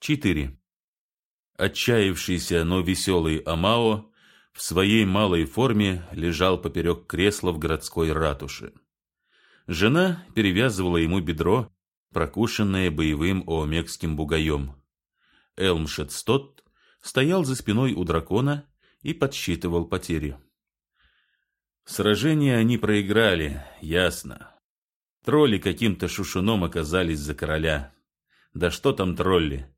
4. Отчаявшийся, но веселый Амао в своей малой форме лежал поперек кресла в городской ратуше. Жена перевязывала ему бедро, прокушенное боевым оомекским бугаем. Элмшетстот стоял за спиной у дракона и подсчитывал потери. Сражение они проиграли, ясно. Тролли каким-то шушуном оказались за короля. Да что там тролли?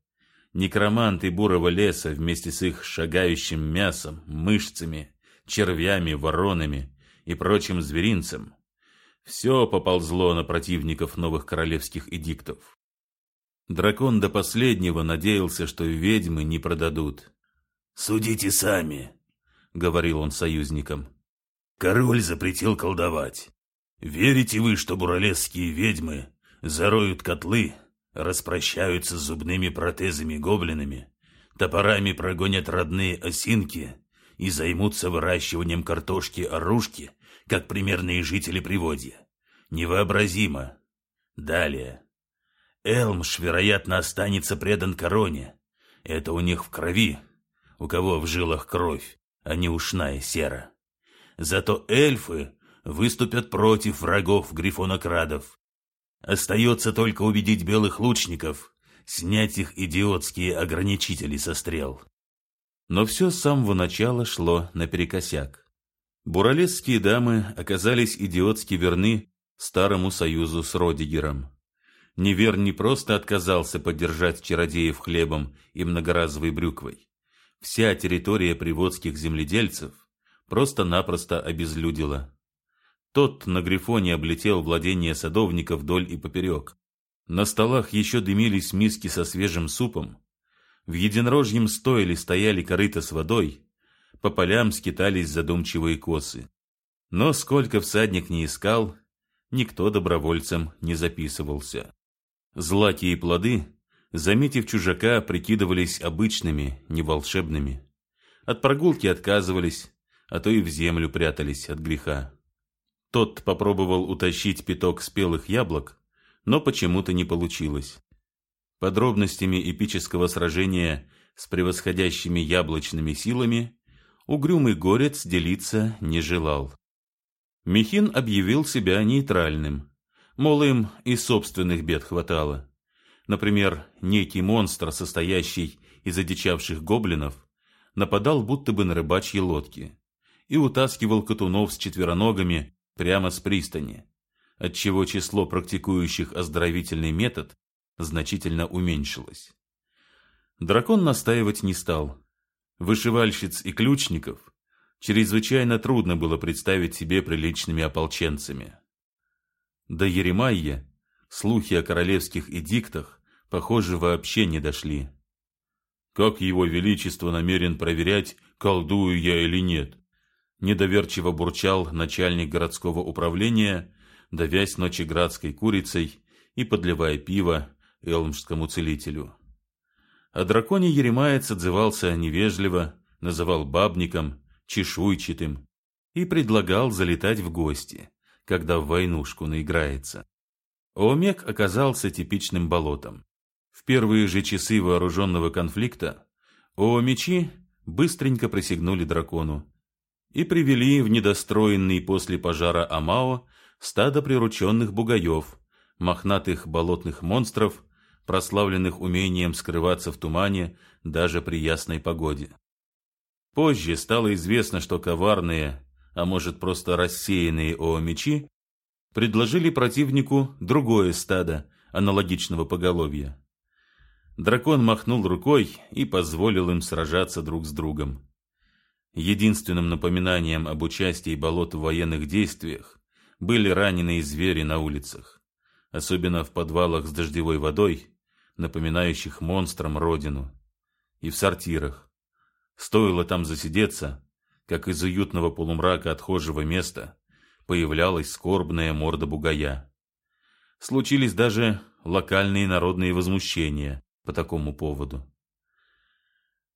Некроманты бурого леса вместе с их шагающим мясом, мышцами, червями, воронами и прочим зверинцем. Все поползло на противников новых королевских эдиктов. Дракон до последнего надеялся, что ведьмы не продадут. «Судите сами», — говорил он союзникам. «Король запретил колдовать. Верите вы, что буралесские ведьмы зароют котлы, распрощаются с зубными протезами-гоблинами, топорами прогонят родные осинки и займутся выращиванием картошки-оружки, как примерные жители приводья? Невообразимо. Далее. Элмш, вероятно, останется предан короне. Это у них в крови, у кого в жилах кровь, а не ушная сера. Зато эльфы выступят против врагов грифонокрадов. Остается только убедить белых лучников снять их идиотские ограничители со стрел. Но все с самого начала шло наперекосяк. Буралесские дамы оказались идиотски верны старому союзу с Родигером. Невер не просто отказался поддержать чародеев хлебом и многоразовой брюквой. Вся территория приводских земледельцев просто-напросто обезлюдила. Тот на Грифоне облетел владение садовника вдоль и поперек. На столах еще дымились миски со свежим супом. В единорожьем стойле стояли корыта с водой. По полям скитались задумчивые косы. Но сколько всадник не искал, никто добровольцем не записывался. Злаки и плоды, заметив чужака, прикидывались обычными, не волшебными. От прогулки отказывались, а то и в землю прятались от греха. Тот попробовал утащить пяток спелых яблок, но почему-то не получилось. Подробностями эпического сражения с превосходящими яблочными силами угрюмый горец делиться не желал. Михин объявил себя нейтральным, мол, им и собственных бед хватало. Например, некий монстр, состоящий из одичавших гоблинов, нападал будто бы на рыбачьи лодки и утаскивал катунов с четвероногами прямо с пристани, отчего число практикующих оздоровительный метод значительно уменьшилось. Дракон настаивать не стал. Вышивальщиц и ключников чрезвычайно трудно было представить себе приличными ополченцами. До Еремайя слухи о королевских эдиктах, похоже, вообще не дошли. Как его величество намерен проверять, колдую я или нет? Недоверчиво бурчал начальник городского управления, давясь ночеградской курицей и подливая пиво элмскому целителю. А драконий Еремаец отзывался невежливо, называл бабником, чешуйчатым и предлагал залетать в гости, когда в войнушку наиграется. Омек оказался типичным болотом. В первые же часы вооруженного конфликта Оомичи быстренько присягнули дракону, и привели в недостроенный после пожара Амао стадо прирученных бугаев, мохнатых болотных монстров, прославленных умением скрываться в тумане даже при ясной погоде. Позже стало известно, что коварные, а может просто рассеянные оомичи, предложили противнику другое стадо аналогичного поголовья. Дракон махнул рукой и позволил им сражаться друг с другом. Единственным напоминанием об участии болот в военных действиях были раненые звери на улицах, особенно в подвалах с дождевой водой, напоминающих монстрам родину, и в сортирах. Стоило там засидеться, как из уютного полумрака отхожего места появлялась скорбная морда бугая. Случились даже локальные народные возмущения по такому поводу.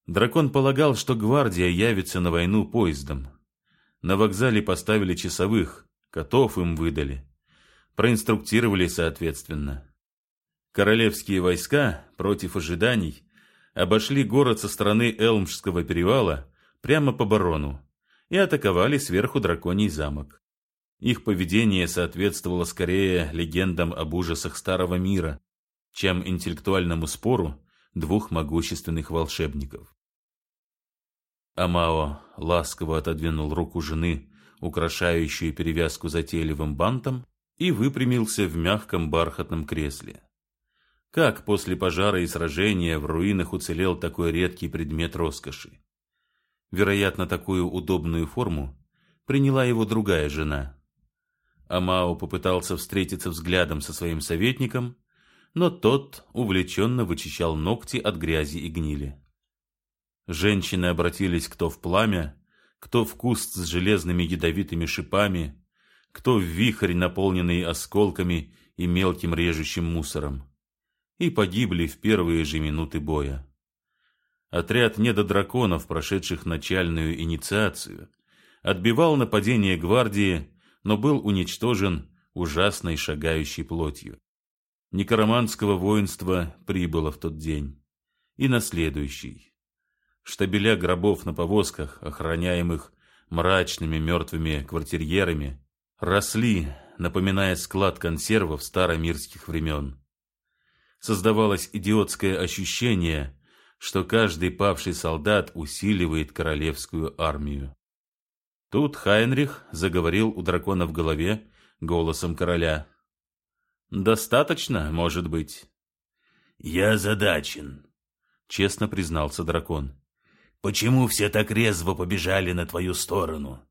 Дракон полагал, что гвардия явится на войну поездом. На вокзале поставили часовых, котов им выдали. Проинструктировали соответственно. Королевские войска, против ожиданий, обошли город со стороны Элмшского перевала прямо по барону и атаковали сверху драконий замок. Их поведение соответствовало скорее легендам об ужасах Старого Мира, чем интеллектуальному спору двух могущественных волшебников. Амао ласково отодвинул руку жены, украшающую перевязку затейливым бантом, и выпрямился в мягком бархатном кресле. Как после пожара и сражения в руинах уцелел такой редкий предмет роскоши? Вероятно, такую удобную форму приняла его другая жена. Амао попытался встретиться взглядом со своим советником, но тот увлеченно вычищал ногти от грязи и гнили. Женщины обратились кто в пламя, кто в куст с железными ядовитыми шипами, кто в вихрь, наполненный осколками и мелким режущим мусором, и погибли в первые же минуты боя. Отряд недодраконов, прошедших начальную инициацию, отбивал нападение гвардии, но был уничтожен ужасной шагающей плотью. Некроманского воинства прибыло в тот день. И на следующий. Штабеля гробов на повозках, охраняемых мрачными мертвыми квартирьерами, росли, напоминая склад консервов старомирских времен. Создавалось идиотское ощущение, что каждый павший солдат усиливает королевскую армию. Тут Хайнрих заговорил у дракона в голове голосом короля. «Достаточно, может быть?» «Я задачен», — честно признался дракон. «Почему все так резво побежали на твою сторону?»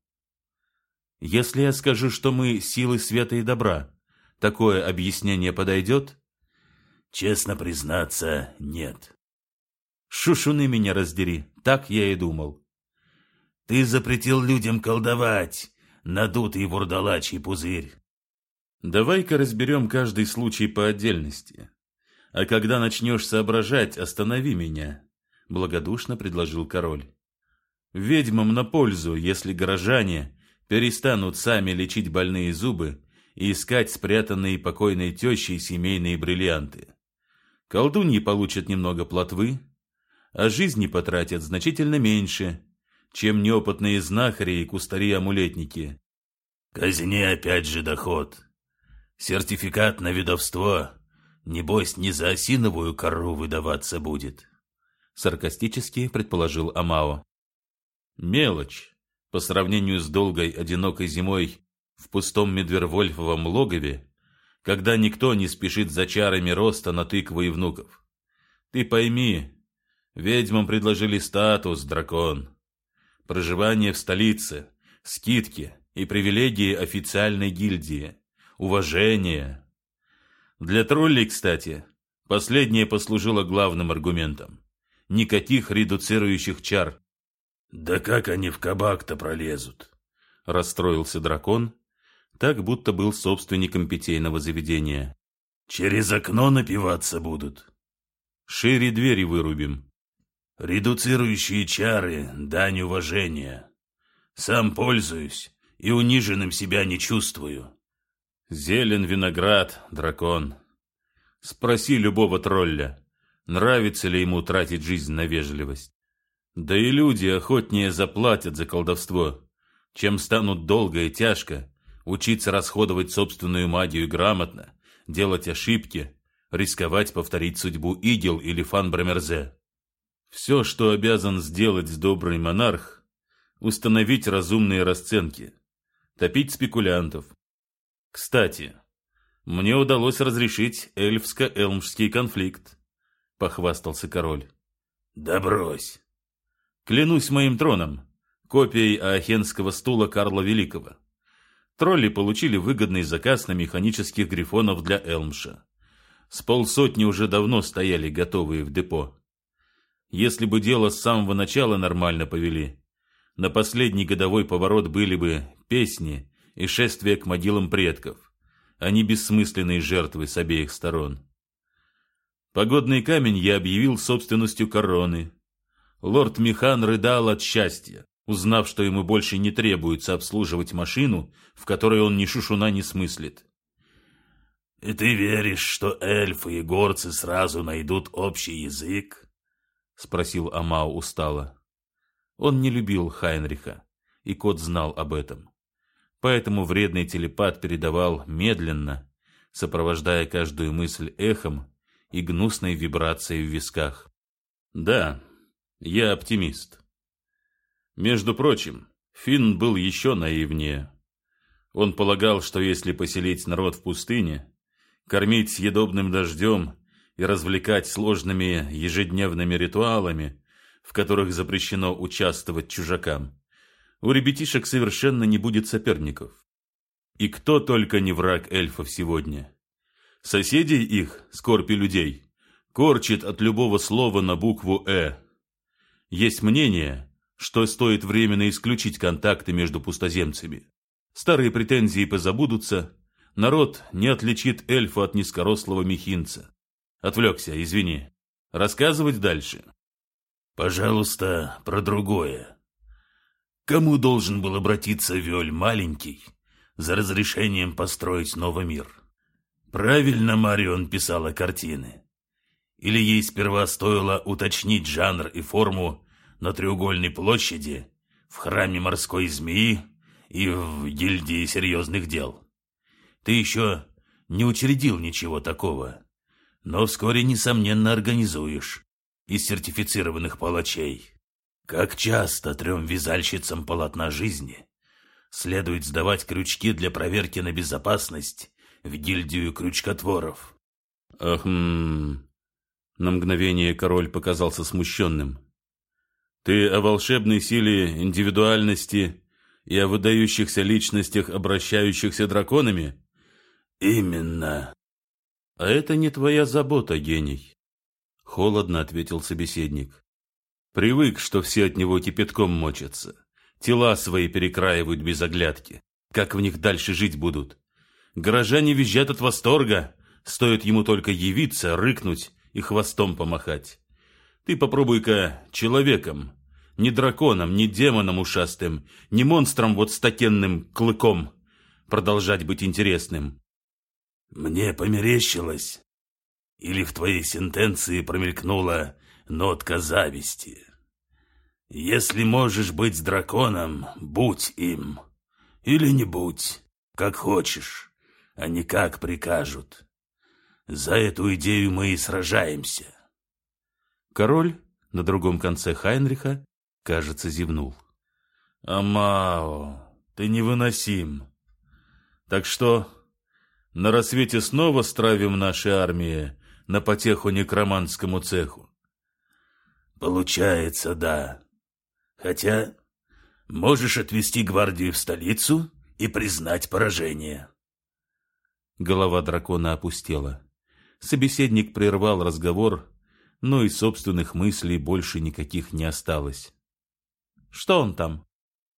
«Если я скажу, что мы силы света и добра, такое объяснение подойдет?» «Честно признаться, нет». «Шушуны меня раздери, так я и думал». «Ты запретил людям колдовать, надутый вурдалачий пузырь». Давай-ка разберем каждый случай по отдельности. А когда начнешь соображать, останови меня, — благодушно предложил король. Ведьмам на пользу, если горожане перестанут сами лечить больные зубы и искать спрятанные покойной тещей семейные бриллианты. Колдуньи получат немного плотвы, а жизни потратят значительно меньше, чем неопытные знахари и кустари-амулетники. Казни опять же доход, Сертификат на ведовство, небось, не за осиновую кору выдаваться будет. Саркастически предположил Амао. Мелочь по сравнению с долгой одинокой зимой в пустом Медвервольфовом логове, когда никто не спешит за чарами роста на тыкву и внуков. Ты пойми, ведьмам предложили статус, дракон, проживание в столице, скидки и привилегии официальной гильдии уважение. Для троллей, кстати, последнее послужило главным аргументом. Никаких редуцирующих чар. «Да как они в кабак-то пролезут?» — расстроился дракон, так будто был собственником питейного заведения. «Через окно напиваться будут». «Шире двери вырубим». «Редуцирующие чары — дань уважения. Сам пользуюсь и униженным себя не чувствую. Зелен виноград, дракон. Спроси любого тролля, нравится ли ему тратить жизнь на вежливость. Да и люди охотнее заплатят за колдовство, чем станут долго и тяжко учиться расходовать собственную магию грамотно, делать ошибки, рисковать повторить судьбу Игел или Фан Бремерзе. Все, что обязан сделать добрый монарх, установить разумные расценки, топить спекулянтов, кстати, мне удалось разрешить эльфско-элмшский конфликт, похвастался король. Да брось. Клянусь моим троном, копией аахенского стула Карла Великого. Тролли получили выгодный заказ на механических грифонов для Элмша. С полсотни уже давно стояли готовые в депо. Если бы дело с самого начала нормально повели, на последний годовой поворот были бы песни и шествие к могилам предков, а не бессмысленные жертвы с обеих сторон. Погодный камень я объявил собственностью короны. Лорд Михан рыдал от счастья, узнав, что ему больше не требуется обслуживать машину, в которой он ни шушуна не смыслит. «И ты веришь, что эльфы и горцы сразу найдут общий язык?» спросил Амао устало. Он не любил Хайнриха, и кот знал об этом. Поэтому вредный телепат передавал медленно, сопровождая каждую мысль эхом и гнусной вибрацией в висках. Да, я оптимист. Между прочим, Финн был еще наивнее. Он полагал, что если поселить народ в пустыне, кормить съедобным дождем и развлекать сложными ежедневными ритуалами, в которых запрещено участвовать чужакам, у ребятишек совершенно не будет соперников. И кто только не враг эльфов сегодня. Соседей их, скорпи людей, корчит от любого слова на букву «э». Есть мнение, что стоит временно исключить контакты между пустоземцами. Старые претензии позабудутся, народ не отличит эльфа от низкорослого мехинца. Отвлекся, извини. Рассказывать дальше? Пожалуйста, про другое. Кому должен был обратиться Вёль маленький за разрешением построить новый мир? Правильно Марион писала картины? Или ей сперва стоило уточнить жанр и форму на треугольной площади, в храме морской змеи и в гильдии серьезных дел? Ты еще не учредил ничего такого но вскоре, несомненно, организуешь из сертифицированных палачей. Как часто трем вязальщицам полотна жизни следует сдавать крючки для проверки на безопасность в гильдию крючкотворов. Ахм. На мгновение король показался смущенным. Ты о волшебной силе индивидуальности и о выдающихся личностях, обращающихся драконами? Именно. «А это не твоя забота, гений», — холодно ответил собеседник. «Привык, что все от него кипятком мочатся, тела свои перекраивают без оглядки. Как в них дальше жить будут? Горожане визжат от восторга, стоит ему только явиться, рыкнуть и хвостом помахать. Ты попробуй-ка человеком, не драконом, не демоном ушастым, не монстром вот с такенным клыком продолжать быть интересным. Мне померещилось, или в твоей сентенции промелькнула нотка зависти. Если можешь быть драконом, будь им. Или не будь, как хочешь, а не как прикажут. За эту идею мы и сражаемся. Король на другом конце Хайнриха, кажется, зевнул. «Амао, ты невыносим. Так что на рассвете снова стравим наши армии на потеху некроманскому цеху. Получается, да. Хотя можешь отвести гвардию в столицу и признать поражение. Голова дракона опустела. Собеседник прервал разговор, но и собственных мыслей больше никаких не осталось. «Что он там?»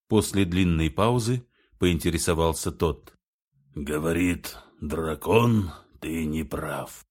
После длинной паузы поинтересовался тот. «Говорит, дракон, ты не прав.